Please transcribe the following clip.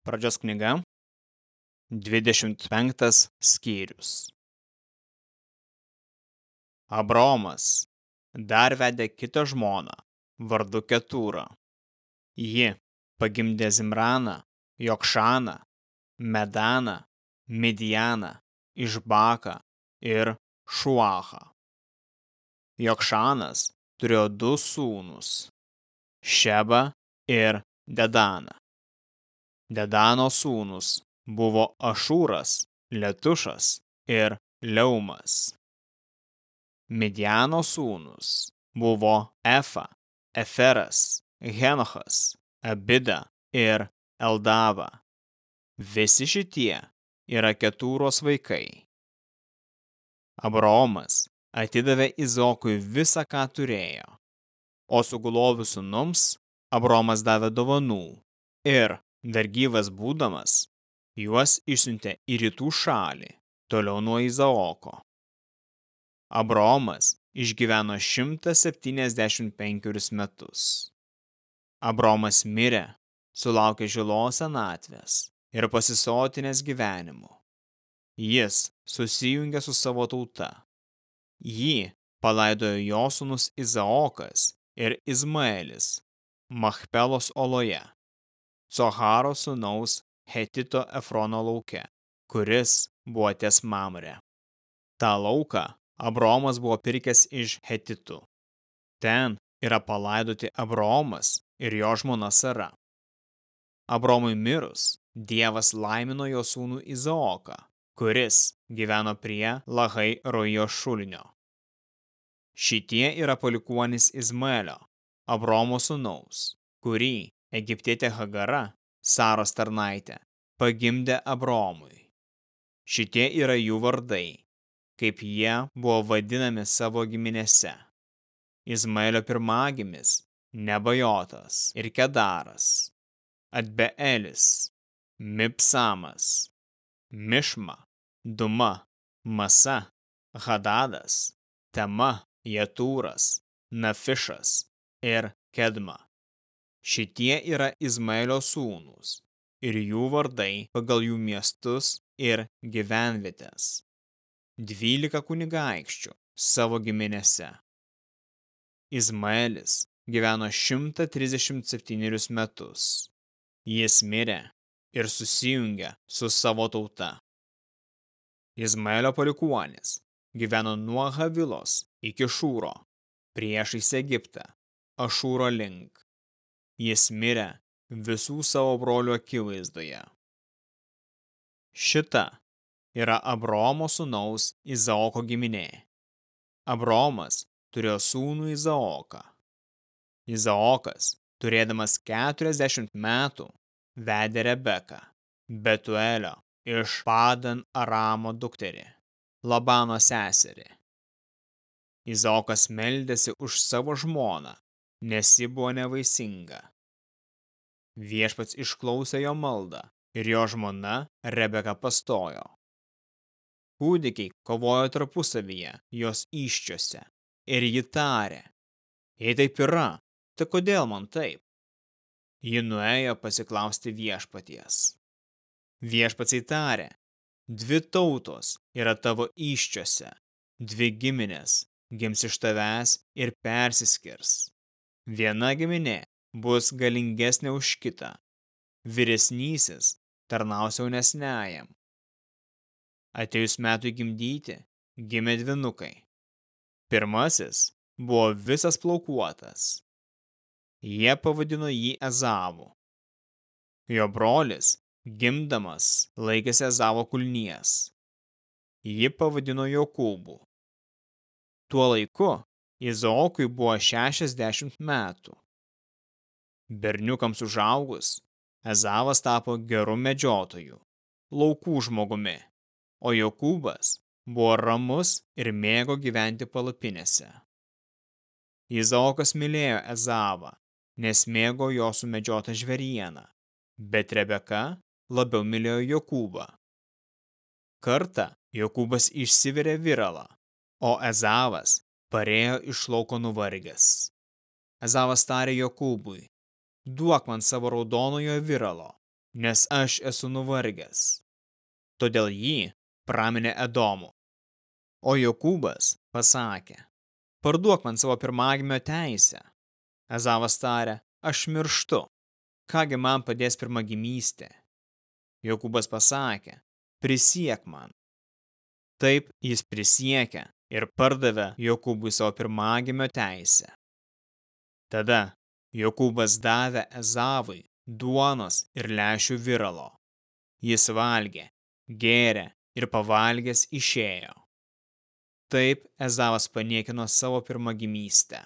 Pradžios knyga, 25 skyrius. Abromas dar vedė kitą žmoną, vardu Ketūrą. Ji pagimdė Zimraną, Jokšaną, Medaną, Midianą, Išbaką ir Šuachą. Jokšanas turėjo du sūnus – Šebą ir Dedaną. Dedano sūnus buvo Ašūras, Letušas ir Leumas. Midiano sūnus buvo Efa, Eferas, Henochas, Abida ir Eldava. Visi šitie yra ketūros vaikai. Abraomas atidavė Izokui visą, ką turėjo, o sugulovių sūnums Abraomas davė dovanų ir Dar gyvas būdamas, juos išsiuntė į rytų šalį, toliau nuo Izaoko. Abraomas išgyveno 175 metus. Abraomas mirė, sulaukė žilos senatvės ir pasisotinės gyvenimu. Jis susijungė su savo tauta. Jį palaidojo jo sūnus Izaokas ir Izmaelis Machpelos oloje. Coharo sūnaus Hetito Efrono lauke, kuris buvo ties Mamre. Ta lauką Abromas buvo pirkęs iš Hetitų. Ten yra palaidoti Abromas ir jo žmona Sara. Abromui mirus, Dievas laimino jo sūnų Izaoką, kuris gyveno prie Lahai Rojo šulinio. Šitie yra palikuonis Izmaelio, Abromo sūnaus, kurį Egiptietė Hagara, Saros tarnaitė, pagimdė Abromui. Šitie yra jų vardai, kaip jie buvo vadinami savo giminėse. Izmaelio pirmagimis, Nebajotas ir Kedaras, Atbeelis, Mipsamas, Mišma, Duma, Masa, Hadadas, Tema, Jetūras, Nafišas ir Kedma. Šitie yra Izmaelio sūnūs ir jų vardai pagal jų miestus ir gyvenvietės. Dvylika kunigaikščių savo giminėse. Izmaelis gyveno 137 metus. Jis mirė ir susijungė su savo tauta. Izmaelio palikuonis gyveno nuo Havilos iki Šūro, priešais Egiptą, Ašūro link. Jis mirė visų savo brolių akivaizdoje. Šita yra Abromo sūnaus Izaoko giminė. Abromas turėjo sūnų Izaoką. Izaokas, turėdamas 40 metų, vedė Rebeką, Betuelio iš Padan Aramo dukterį, Labano seserį. Izaokas meldėsi už savo žmoną nes ji buvo nevaisinga. Viešpats išklausė jo maldą ir jo žmona Rebeka pastojo. Kūdikiai kovojo tarpusavyje jos iščiose ir ji tarė, jei taip yra, tai kodėl man taip? Ji nuėjo pasiklausti viešpaties. Viešpats įtarė, dvi tautos yra tavo iščiose, dvi giminės gims iš tavęs ir persiskirs. Viena giminė bus galingesnė už kitą. Vyresnysis tarnaus jaunesniajam. Atėjus metui gimdyti, gimė dvinukai. Pirmasis buvo visas plaukuotas. Jie pavadino jį Ezavu. Jo brolis, gimdamas, laikėsi Ezavo kulnies. Ji pavadino Jokūbu. Tuo laiku Izaokui buvo 60 metų. Berniukams užaugus, Ezavas tapo geru medžiotoju, laukų žmogumi, o Jokūbas buvo ramus ir mėgo gyventi palapinėse. Izaokas mylėjo Ezavą, nes mėgo jo sumedžiotą žverieną, bet Rebeka labiau mylėjo Jokūbą. Kartą Jokūbas išsivirė viralą, o Ezavas parėjo iš lauko nuvargęs. Ezavas tarė Jokūbui, duok man savo raudonojo viralo, nes aš esu nuvargęs. Todėl jį praminė Edomu. O Jokūbas pasakė, parduok man savo pirmagimio teisę. Ezavas tarė, aš mirštu, kągi man padės pirmagimystė. Jokūbas pasakė, prisiek man. Taip jis prisiekė ir pardavė Jokūbui savo pirmagimio teisę. Tada Jokūbas davė Ezavui duonos ir lešių viralo. Jis valgė, gėrė ir pavalgęs išėjo. Taip Ezavas paniekino savo pirmagimystę.